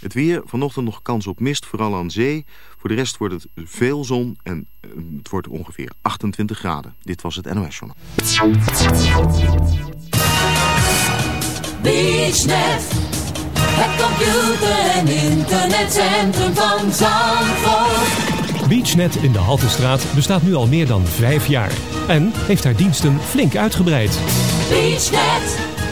Het weer, vanochtend nog kans op mist, vooral aan zee. Voor de rest wordt het veel zon en eh, het wordt ongeveer 28 graden. Dit was het NOS Journal. BeachNet. Het computer- en internetcentrum van Zandvoort. BeachNet in de Haltestraat bestaat nu al meer dan vijf jaar. En heeft haar diensten flink uitgebreid. BeachNet.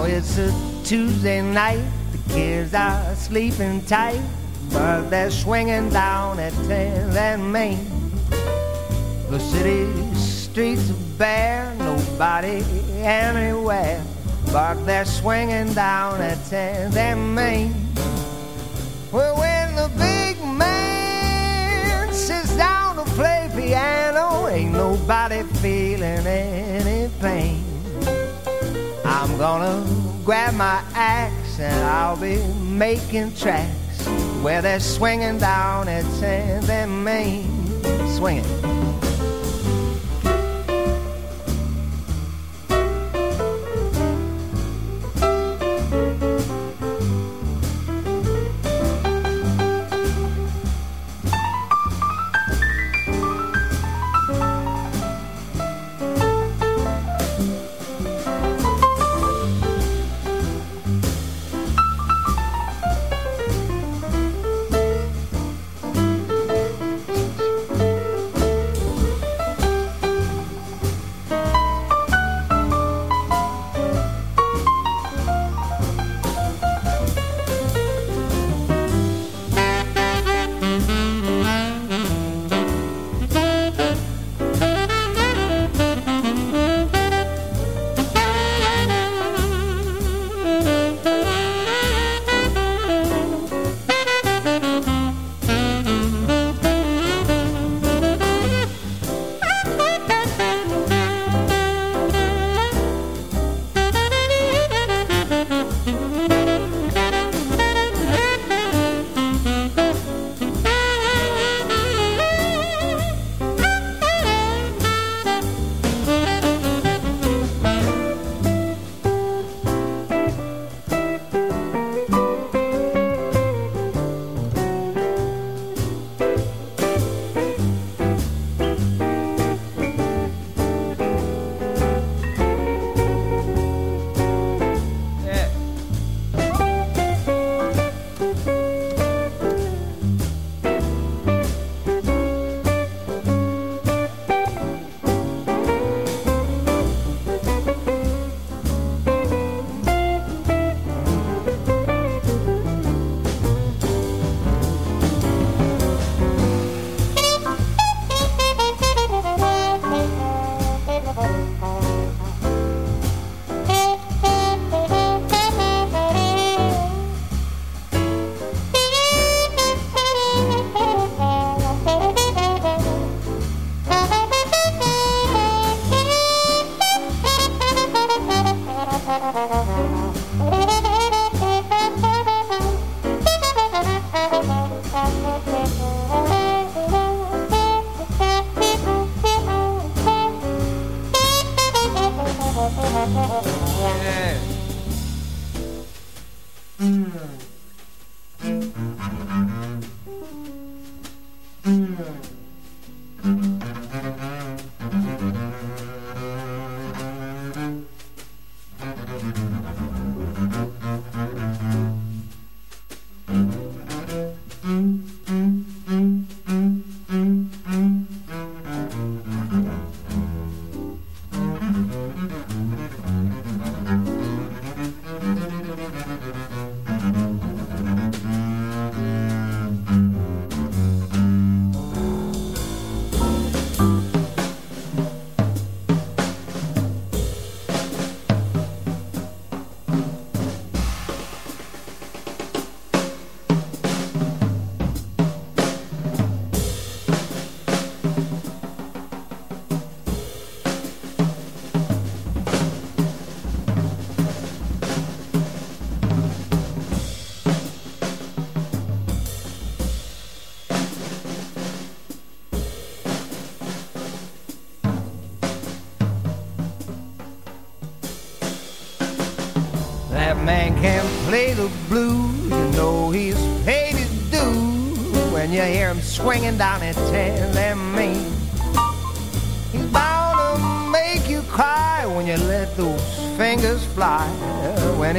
Now it's a Tuesday night, the kids are sleeping tight, but they're swinging down at 10th and Main. The city streets are bare, nobody anywhere, but they're swinging down at 10th and Main. Well, when the big man sits down to play piano, ain't nobody feeling pain. Gonna grab my axe and I'll be making tracks where they're swinging down at 10th and Main. Swinging.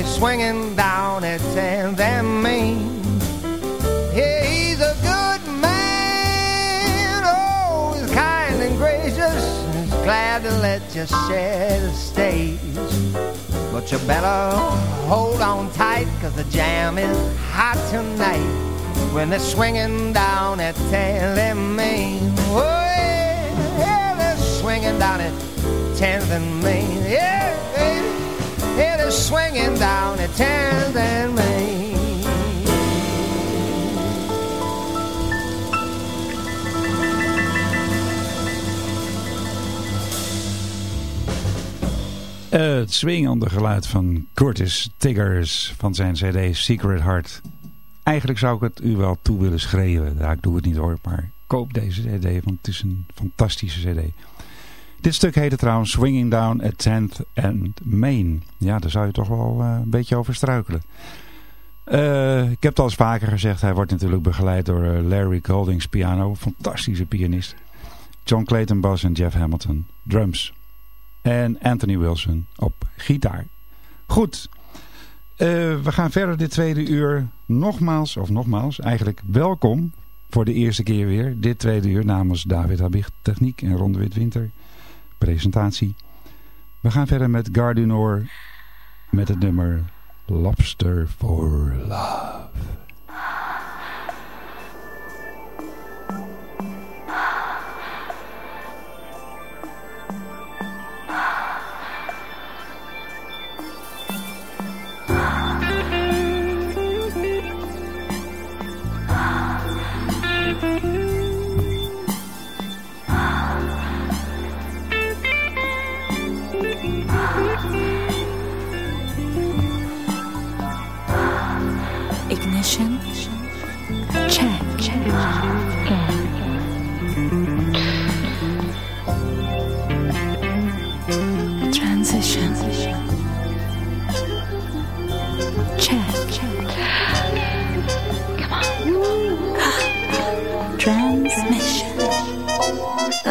He's swinging down at 10th and Main. Yeah, he's a good man, oh, he's kind and gracious, he's glad to let you share the stage. But you better hold on tight, cause the jam is hot tonight when they're swinging down at 10th and Main. Oh, yeah, yeah, they're swinging down at 10th and Main. Yeah, swinging down at 10th and het swingende geluid van Curtis Tiggers van zijn cd Secret Heart. Eigenlijk zou ik het u wel toe willen schreeuwen. Ja, ik doe het niet hoor, maar koop deze cd, want het is een fantastische cd. Dit stuk heette trouwens Swinging Down at 10th and Main. Ja, daar zou je toch wel uh, een beetje over struikelen. Uh, ik heb het al eens vaker gezegd, hij wordt natuurlijk begeleid door uh, Larry Goldings piano. Fantastische pianist. John Clayton Bass en Jeff Hamilton drums. En Anthony Wilson op gitaar. Goed, we gaan verder dit tweede uur. Nogmaals, of nogmaals, eigenlijk welkom voor de eerste keer weer. Dit tweede uur namens David Habicht Techniek en Ronde Witwinter presentatie. We gaan verder met Gardinor met het nummer Lobster for Love.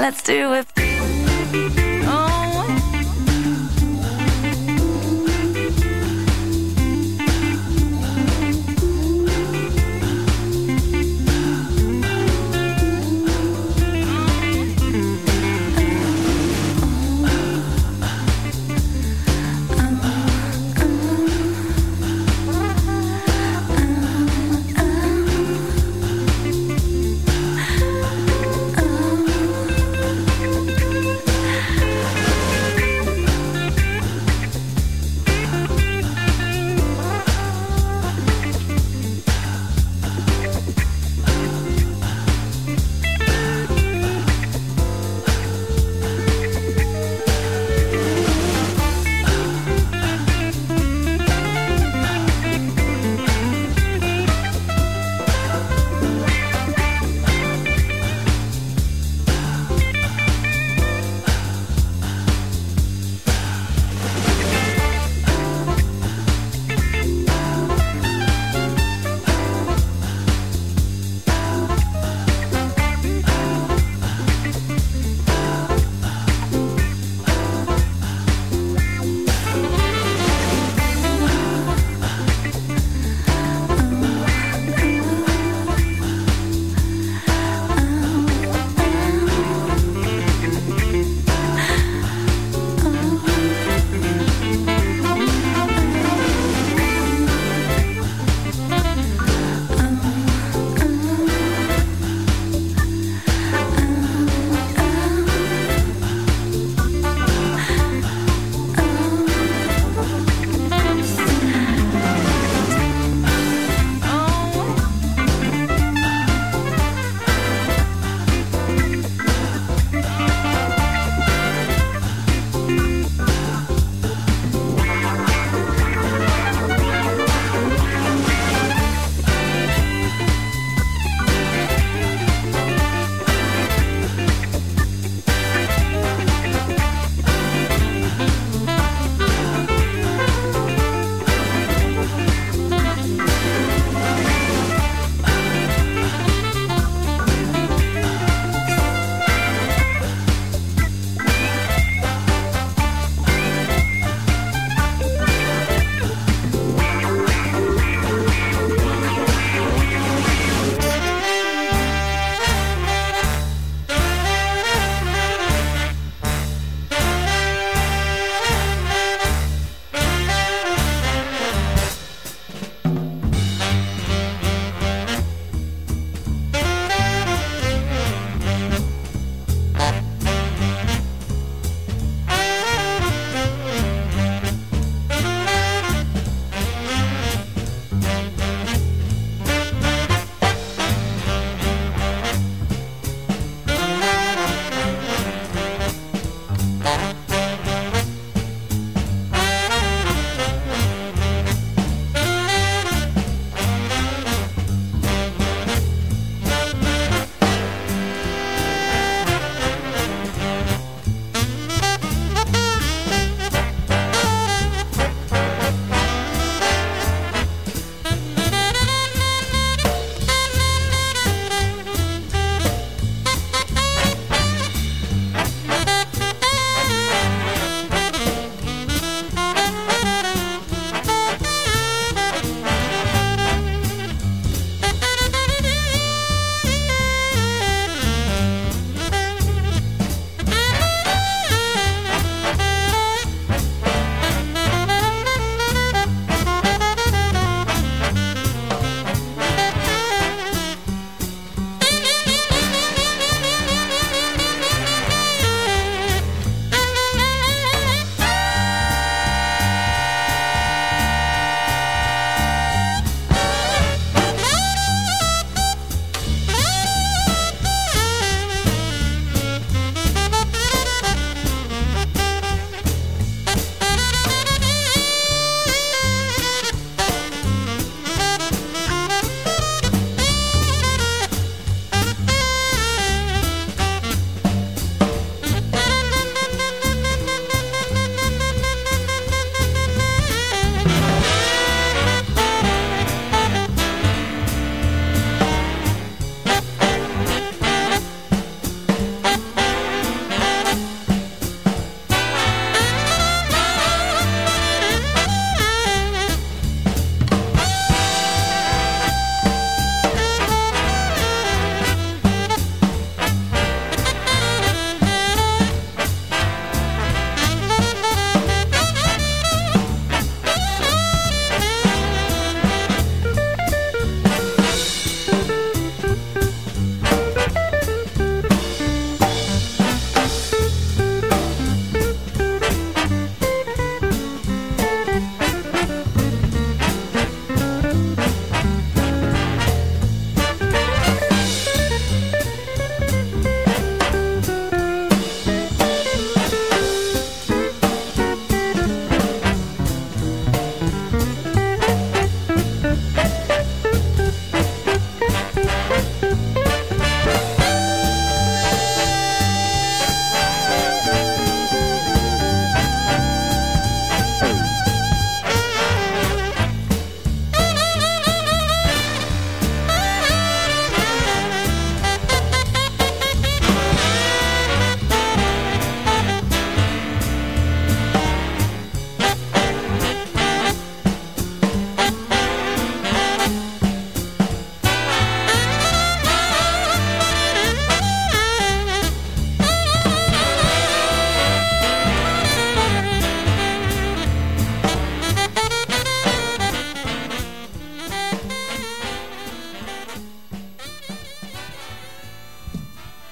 Let's do it.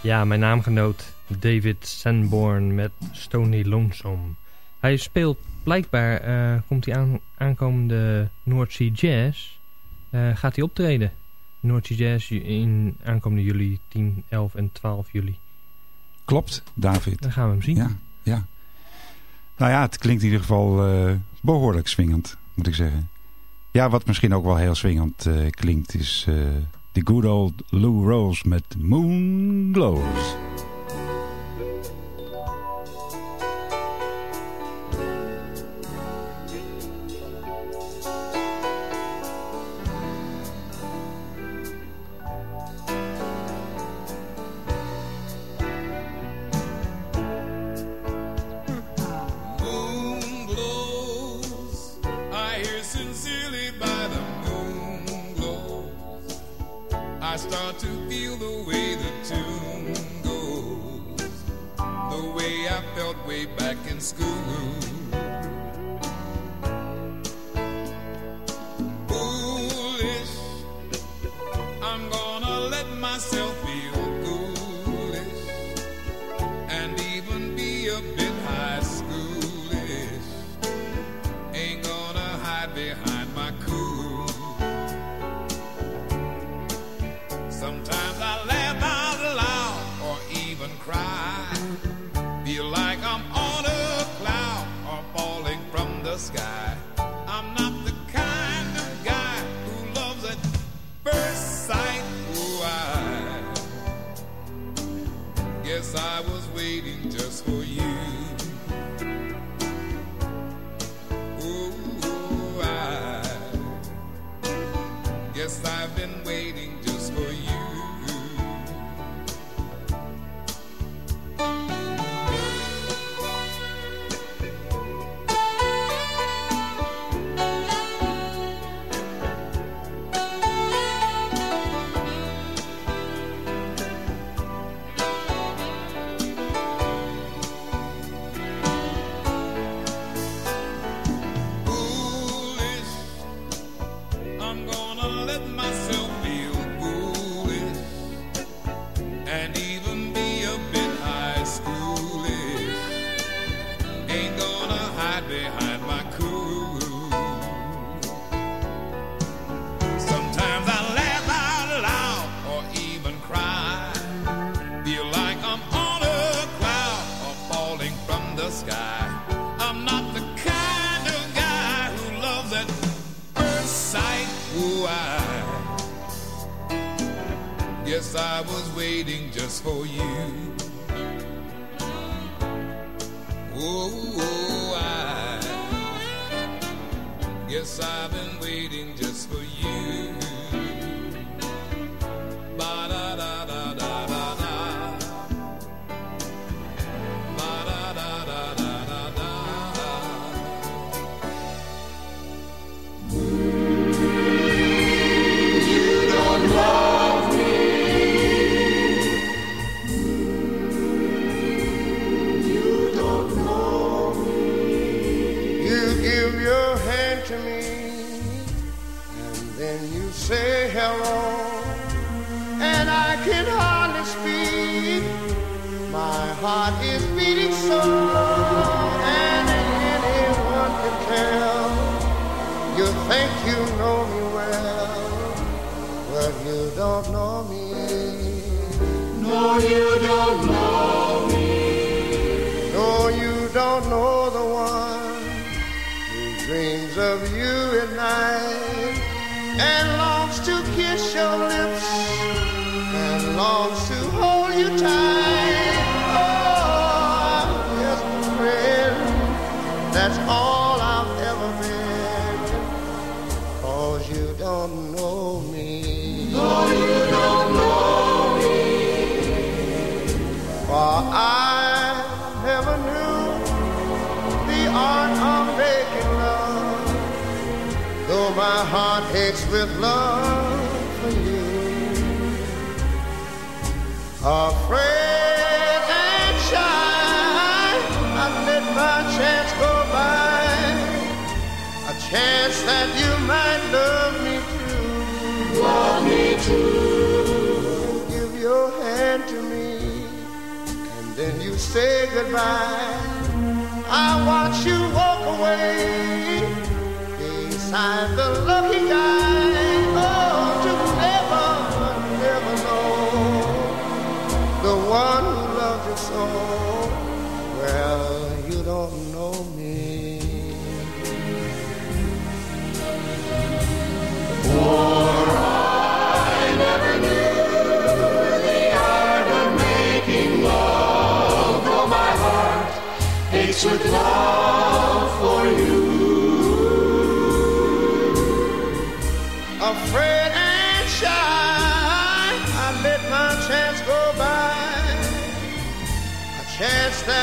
Ja, mijn naamgenoot David Sanborn met Stony Lonesome. Hij speelt blijkbaar, uh, komt hij aan, aankomende North Sea Jazz, uh, gaat hij optreden. North Sea Jazz in aankomende juli 10, 11 en 12 juli. Klopt, David. Dan gaan we hem zien. Ja, ja. Nou ja, het klinkt in ieder geval uh, behoorlijk swingend, moet ik zeggen. Ja, wat misschien ook wel heel swingend klinkt is The Good Old Lou Rose met Moon Glows. Yes, I was waiting just for you. Oh, oh I. Yes, I've been waiting just for you. you don't know me. No, you don't know the one who dreams of you at night and longs to kiss your lips and longs to hold you tight. with love for you. Afraid and shy, I let my chance go by. A chance that you might love me too. Love me too. Give your hand to me, and then you say goodbye. I watch you walk away inside the lucky guy.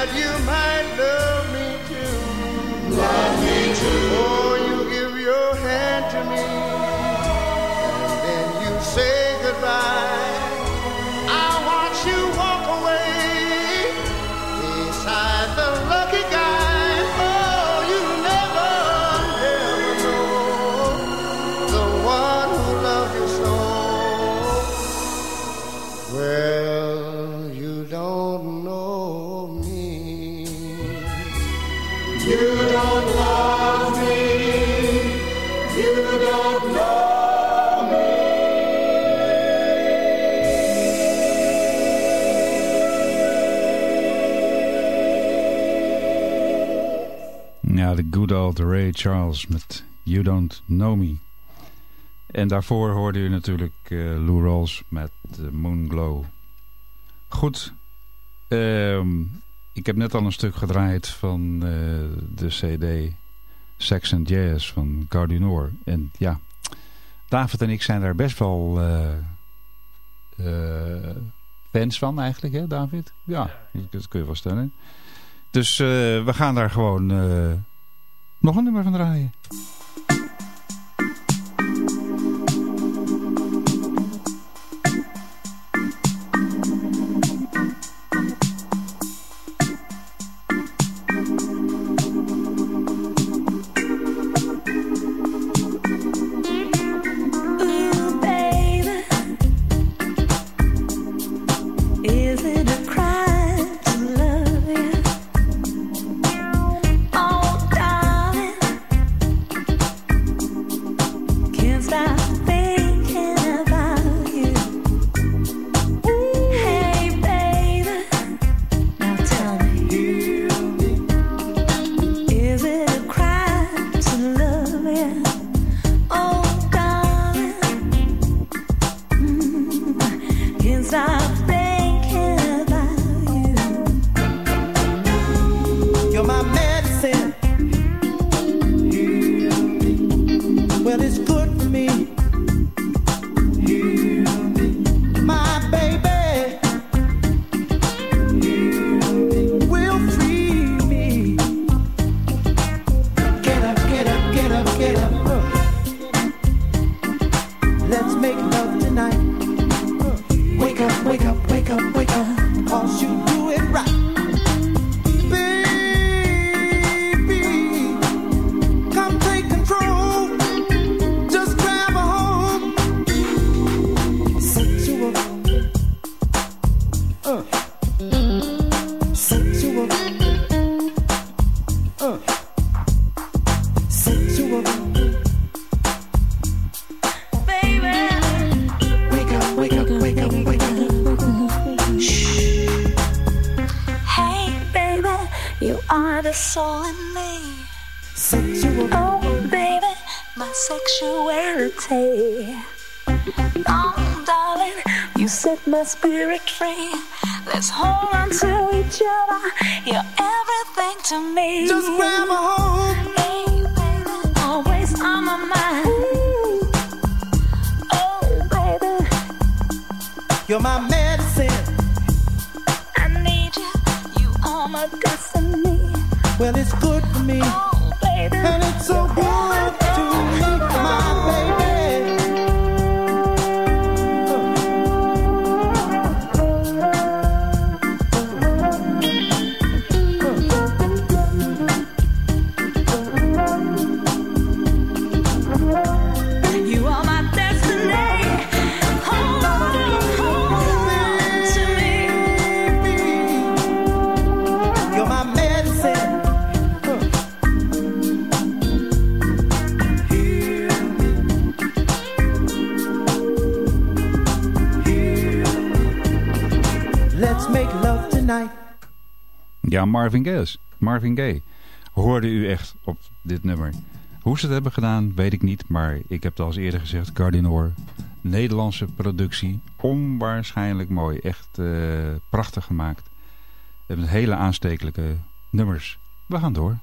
that you Ray Charles met You Don't Know Me. En daarvoor hoorde u natuurlijk eh, Lou Rawls met eh, Moon Moonglow. Goed, ehm, ik heb net al een stuk gedraaid van eh, de cd Sex and Jazz van Cardinor. En ja, David en ik zijn daar best wel fans van eigenlijk, hè David? Ja, dat kun je wel stellen. Dus we gaan daar gewoon nog een nummer van draaien. spirit free. Let's hold on to each other. You're everything to me. Just grab a hold. Baby, always on my mind. Oh, baby, you're my medicine. I need you. You are my destiny. Well, it's good for me, oh, baby, and it's so good. Marvin Gaye. Marvin Gaye. Hoorde u echt op dit nummer. Hoe ze het hebben gedaan, weet ik niet. Maar ik heb het al eens eerder gezegd. Cardinor. Nederlandse productie. Onwaarschijnlijk mooi. Echt uh, prachtig gemaakt. Hebben hele aanstekelijke nummers. We gaan door.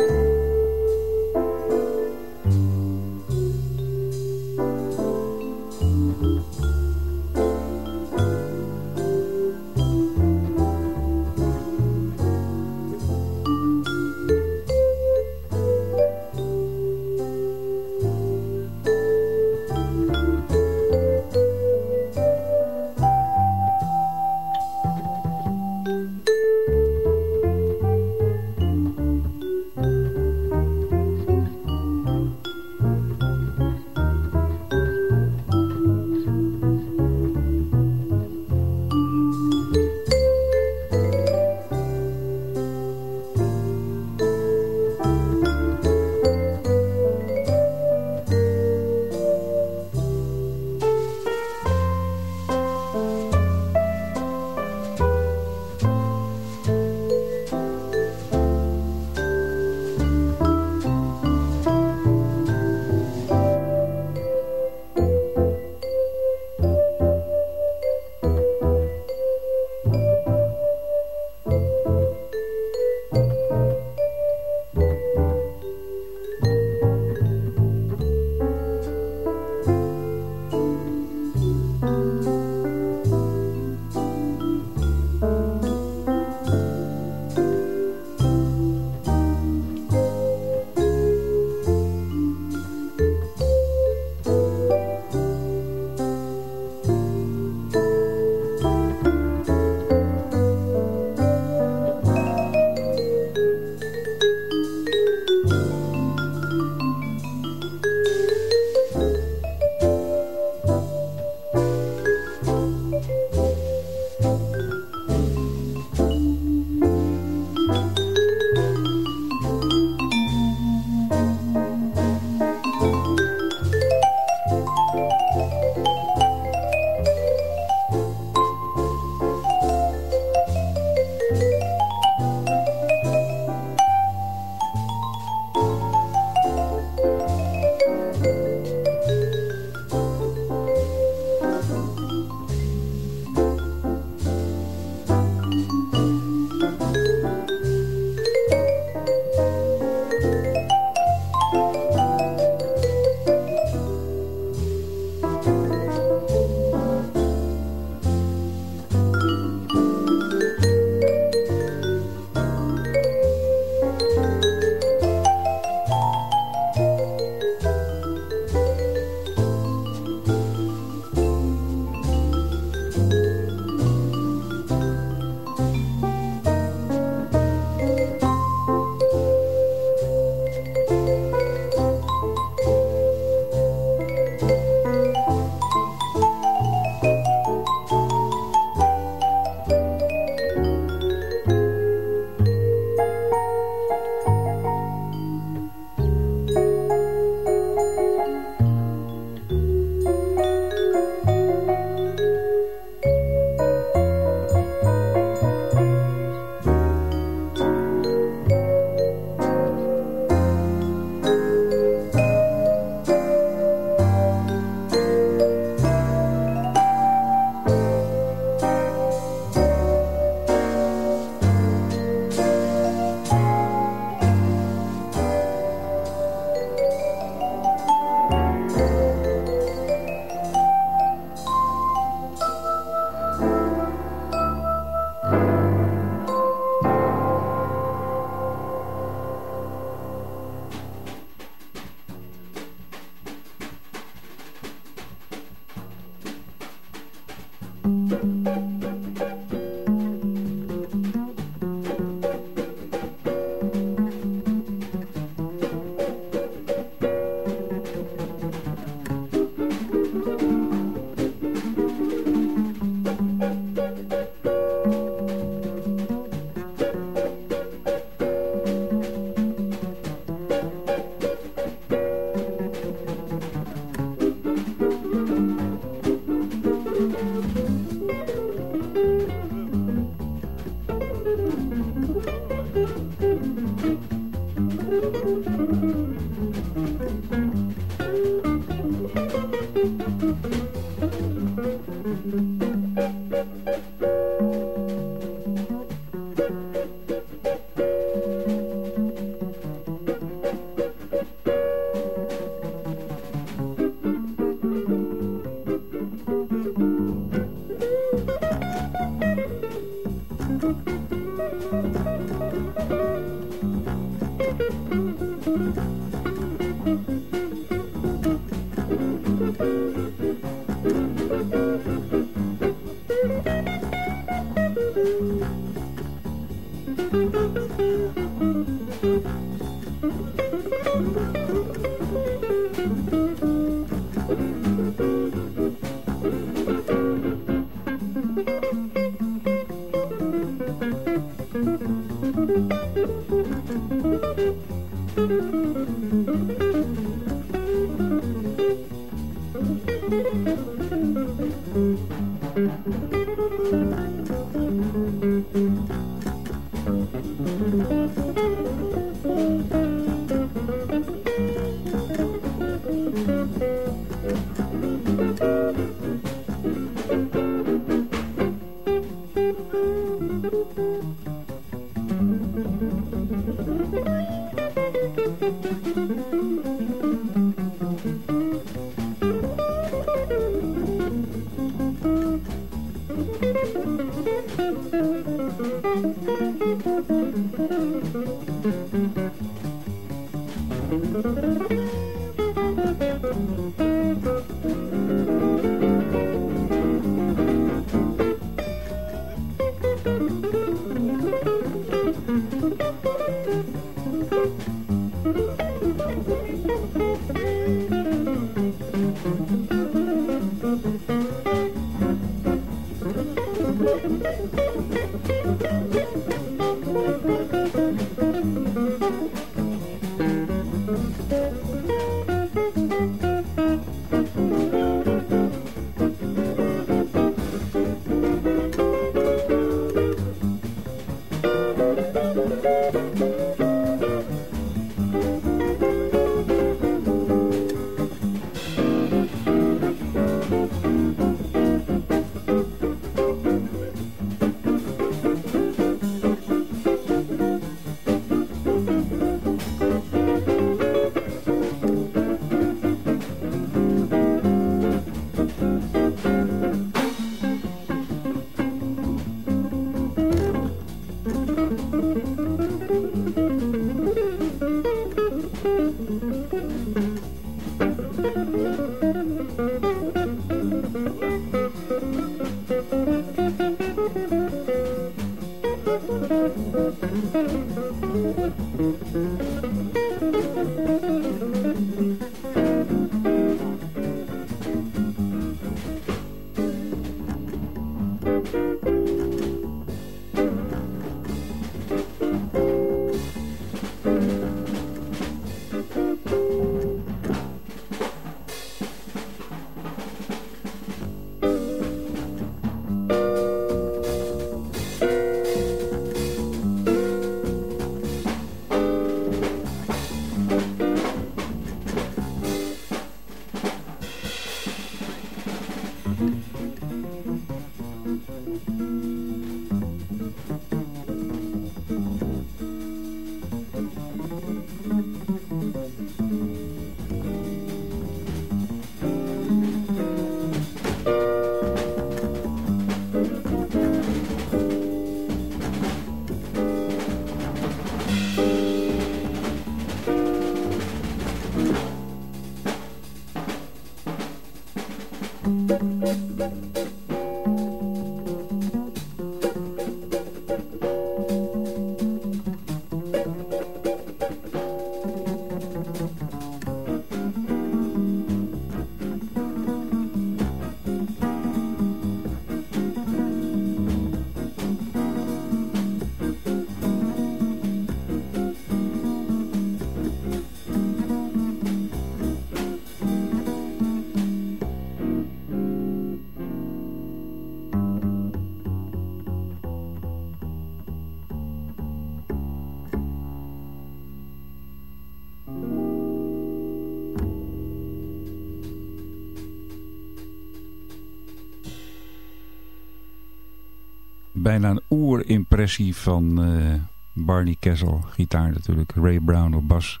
Bijna een oerimpressie van eh, Barney Kessel, gitaar natuurlijk, Ray Brown op bas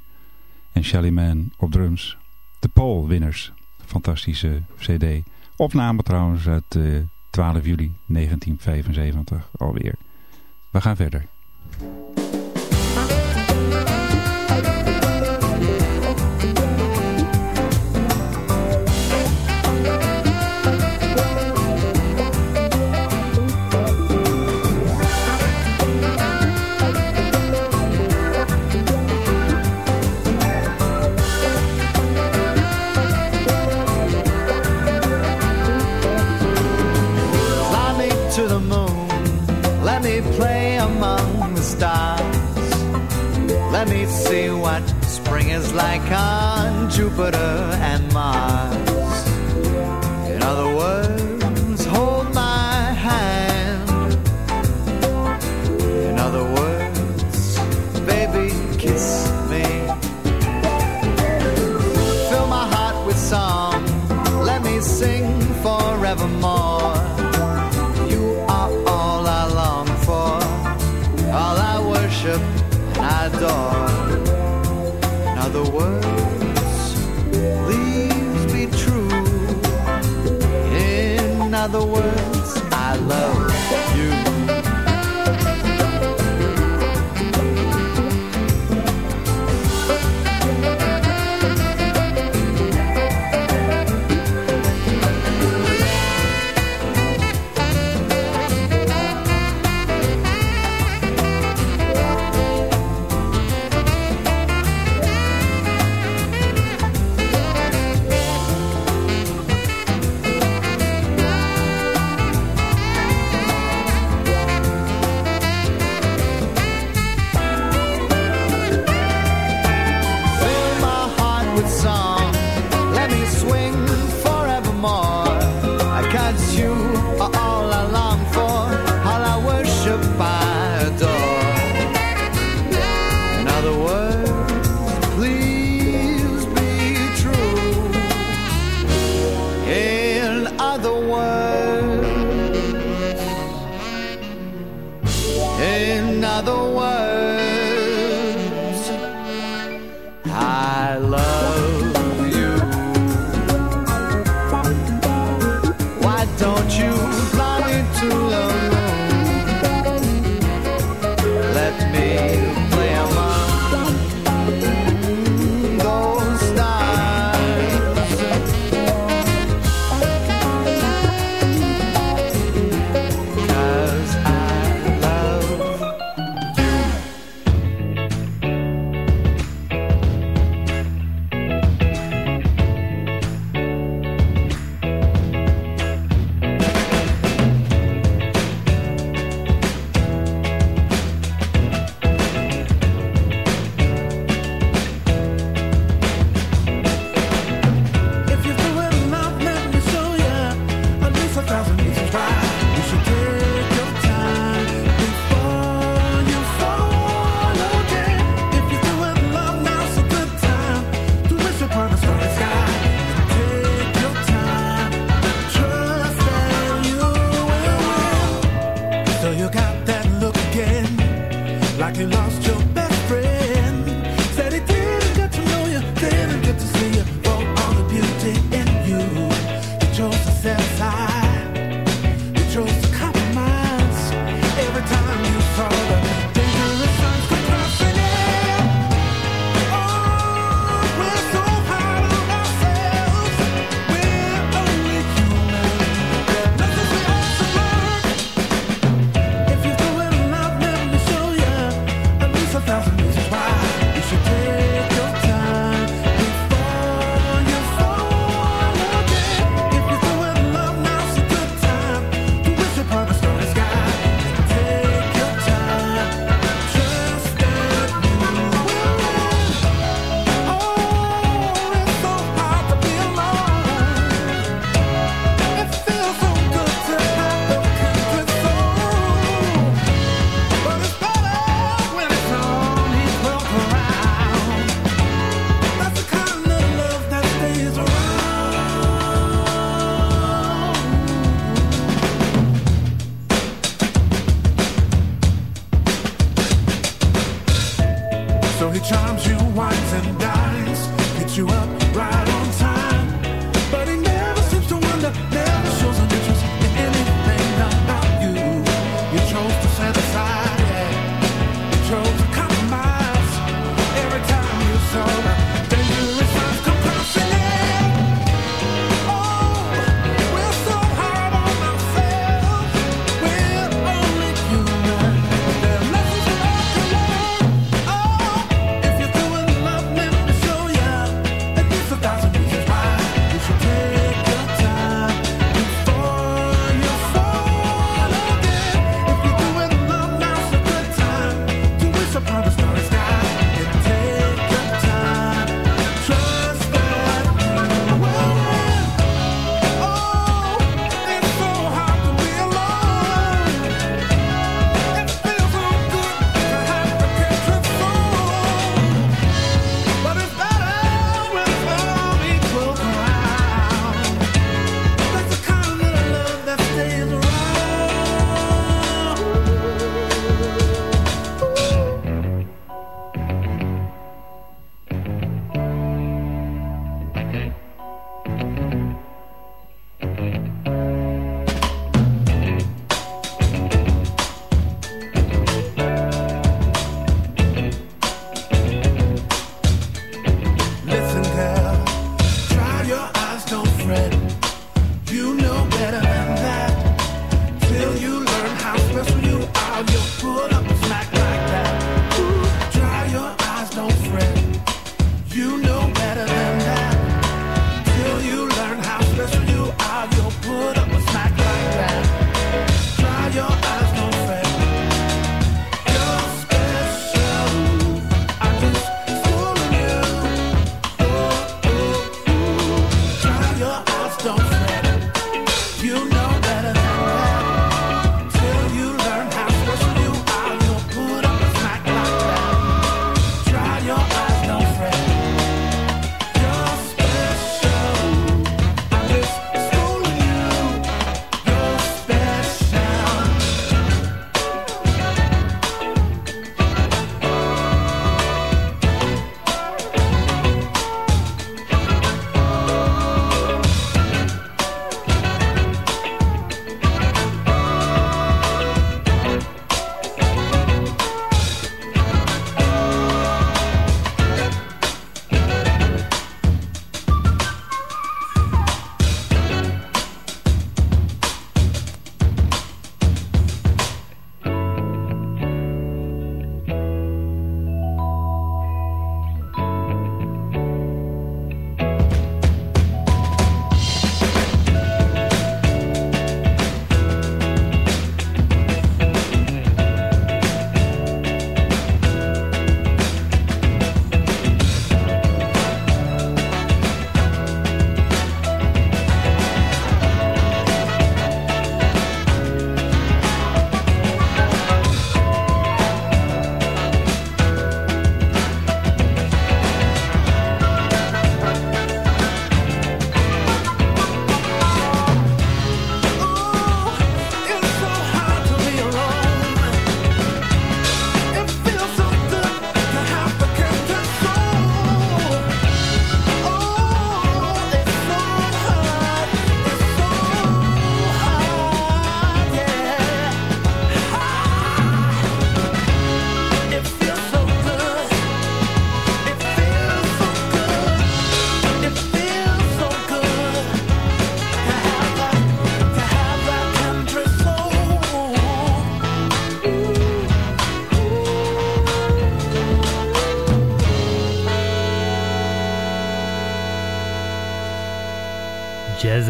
en Shelly Man op drums. De Paul Winners, fantastische cd. Opname trouwens uit 12 eh, juli 1975 alweer. We gaan verder.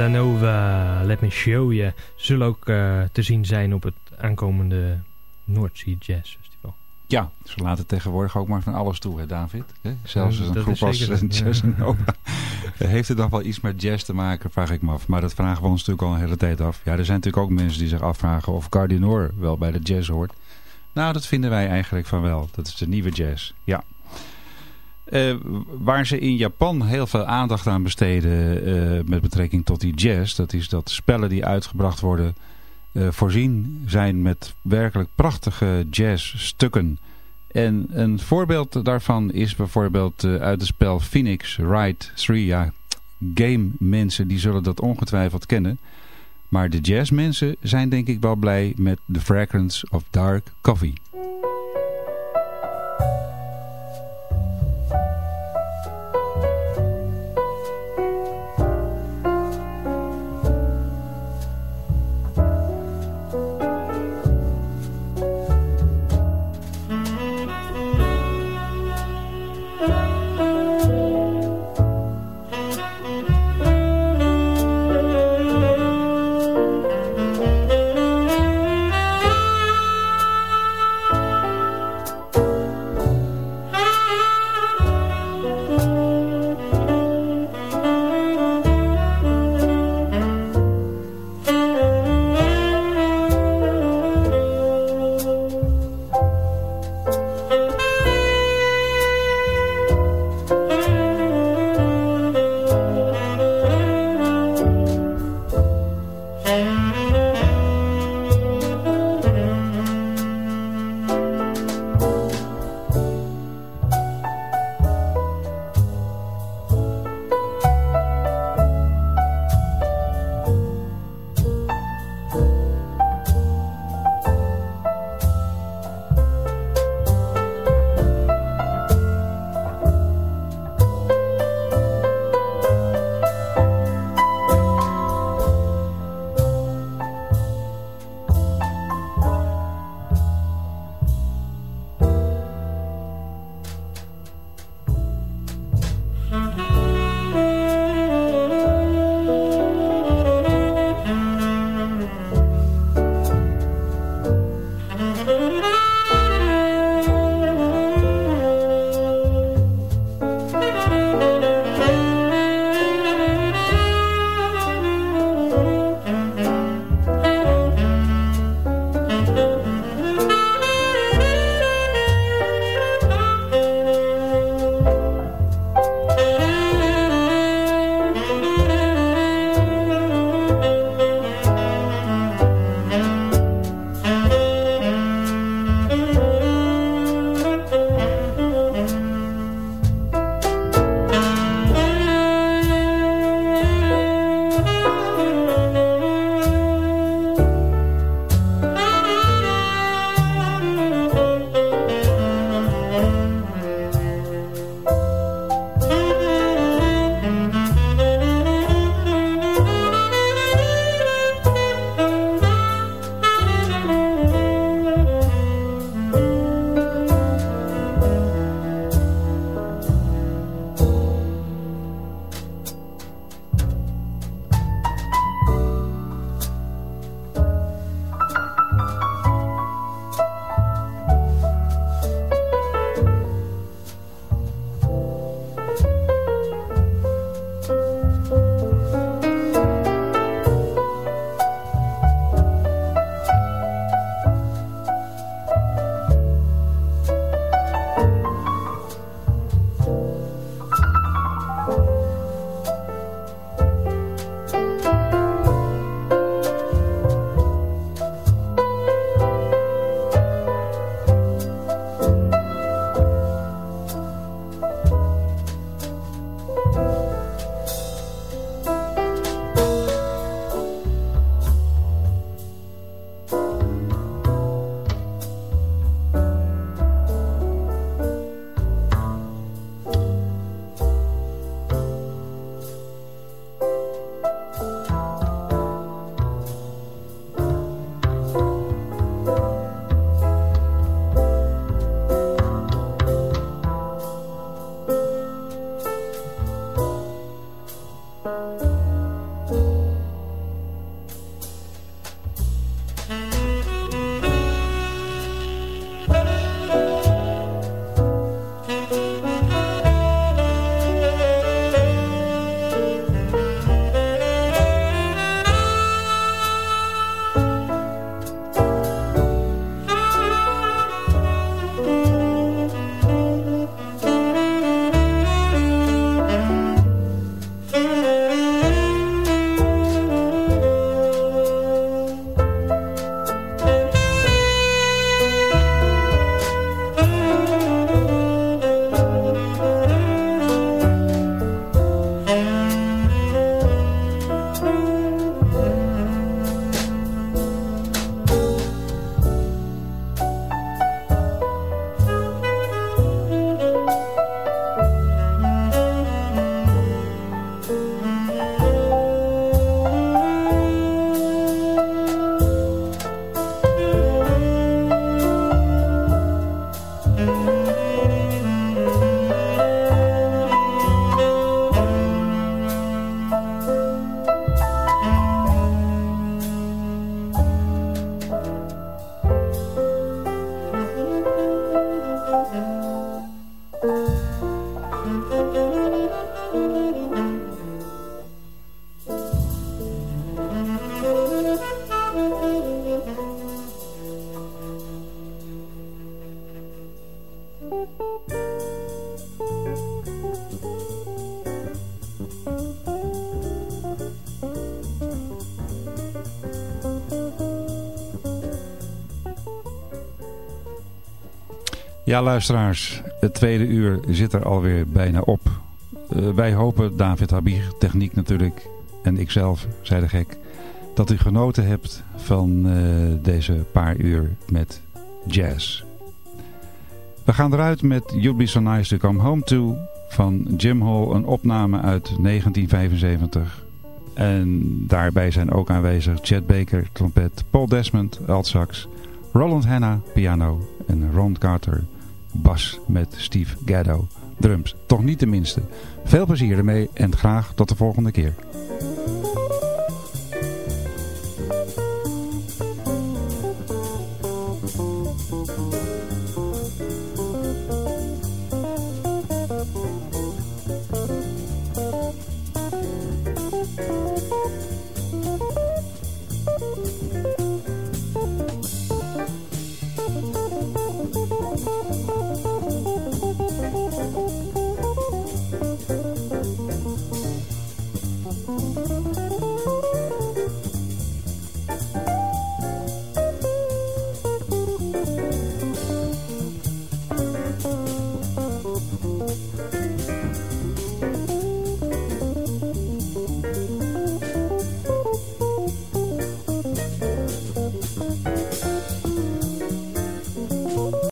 Casanova, Let Me Show You. Zullen ook uh, te zien zijn op het aankomende Noordzee Jazz Festival. Ja, ze laten tegenwoordig ook maar van alles toe, hè David? Zelfs een groep als Casanova. Heeft het dan wel iets met jazz te maken, vraag ik me af. Maar dat vragen we ons natuurlijk al een hele tijd af. Ja, er zijn natuurlijk ook mensen die zich afvragen of Gardinoor wel bij de jazz hoort. Nou, dat vinden wij eigenlijk van wel. Dat is de nieuwe jazz, ja. Uh, waar ze in Japan heel veel aandacht aan besteden uh, met betrekking tot die jazz. Dat is dat spellen die uitgebracht worden uh, voorzien zijn met werkelijk prachtige jazzstukken. En een voorbeeld daarvan is bijvoorbeeld uit het spel Phoenix Wright 3. Ja, game mensen die zullen dat ongetwijfeld kennen. Maar de jazzmensen zijn denk ik wel blij met The Fragrance of Dark Coffee. Ja, luisteraars, het tweede uur zit er alweer bijna op. Uh, wij hopen, David Habig, techniek natuurlijk, en ikzelf, zei de gek, dat u genoten hebt van uh, deze paar uur met jazz. We gaan eruit met You'd Be So Nice To Come Home To van Jim Hall, een opname uit 1975. En daarbij zijn ook aanwezig Chet Baker, trompet, Paul Desmond, altsax, Roland Hanna, piano en Ron Carter, bas met Steve Gaddo, drums. Toch niet de minste. Veel plezier ermee en graag tot de volgende keer.